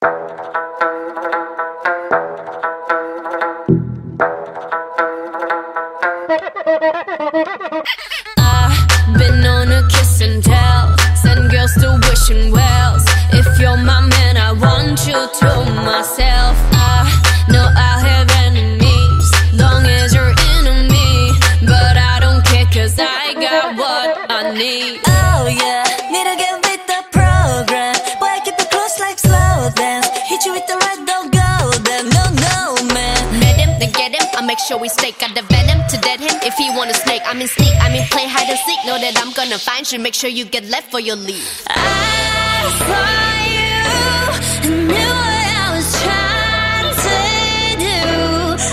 I've been on a kiss and tell. Send girls to wishing wells. If you're my man, I want you to myself. I know I'll have enemies, long as you're into me. But I don't care, cause I got what I need. Oh yeah, need to get Hit you with the red, don't go there. No, no, man. Met him, then get him. I make sure we stake out the venom to dead him. If he wanna snake, I mean sneak. I mean play hide and seek. Know that I'm gonna find you. Make sure you get left for your leave. I saw you and knew what I was trying to do.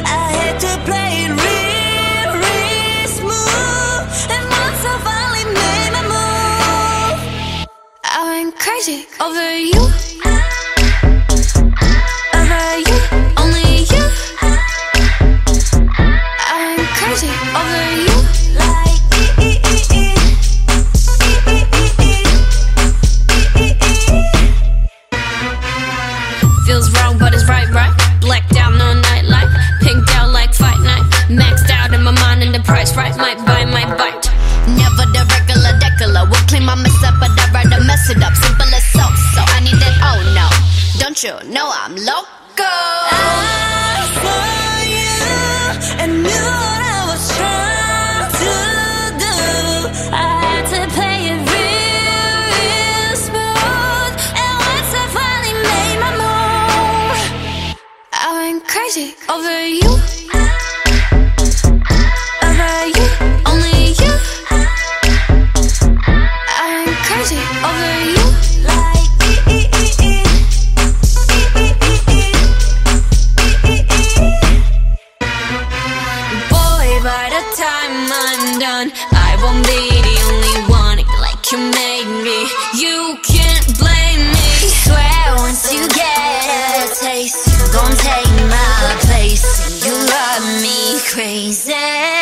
I had to play it real, real smooth. And once I finally made my move, I went crazy over you. Feels wrong, but it's right, right. Blacked out. Pinked out like fight night. Maxed out in my mind, and the price right. Might buy, might bite. Never the regular. Will clean my mess up, but I'd rather mess it up. Simple as so. So I need that, oh no. Don't you know I'm loco? Crazy over you. Over you, only you. I went crazy over you. Like. Boy, by the time I'm done, I won't be the only one like you made me. You crazy.